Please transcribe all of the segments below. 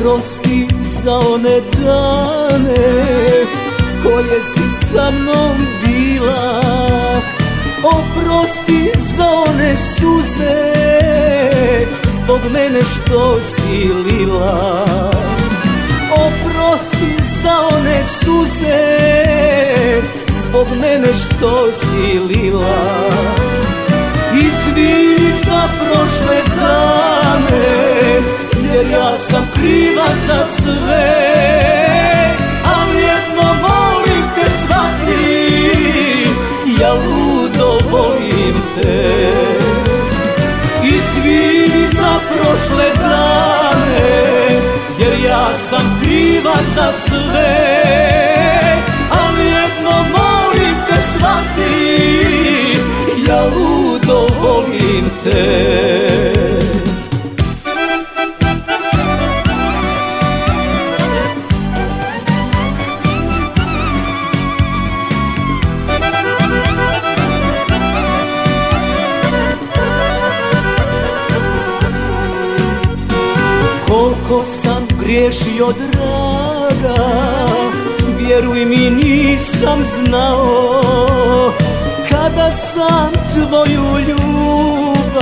Oprosti za one dane koje si sa mnom bila. Oprosti za one suze zbog mene što si lila. Oprosti za one suze zbog mene što si lila. Izvini za prošle dane jer ja sam kriva za sve Ali jedno molim te shvati Ja ludo volim te. Izvini za prošle dane Jer ja sam kriva za sve Koliko sam griješio draga Vjeruj mi nisam znao. Kada sam tvoju ljubav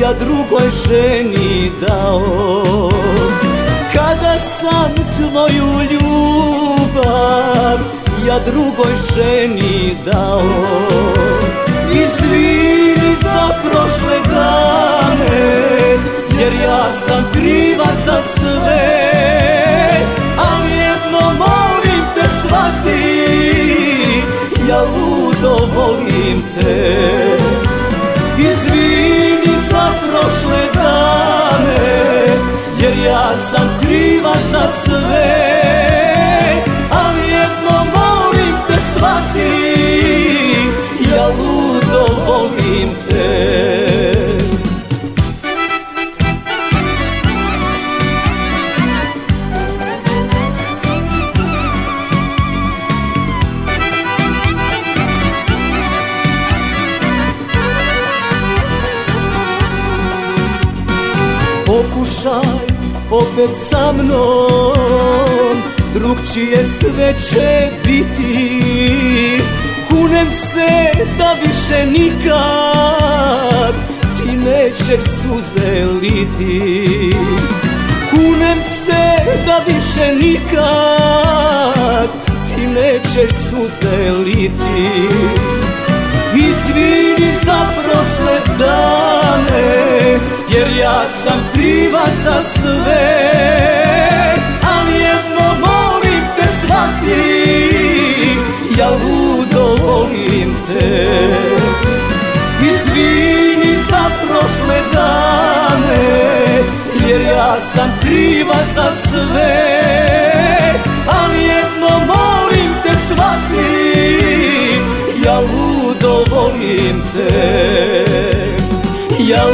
Ja drugoj ženi dao. Kada sam tvoju ljubav Ja drugoj ženi dao. Izvini sve Ali jedno molim te shvati Ja ludo volim te. Izvini za prošle dane Jer ja sam kriva za sve Ali te Ja ludo volim te Pokušaj opet sa mnom. Drugčije sve će biti Kunem se da više nikad Ti nećeš suze liti. Kunem se da više nikad Ti nećeš suze liti. Izvini za prošle dane Jer ja sam kriva za sve Ali jedno molim te shvati Ja ludo volim te. Izvini za prošle dane Jer ja sam kriva za sve Ali jedno molim te shvati Ja ludo volim te. Ja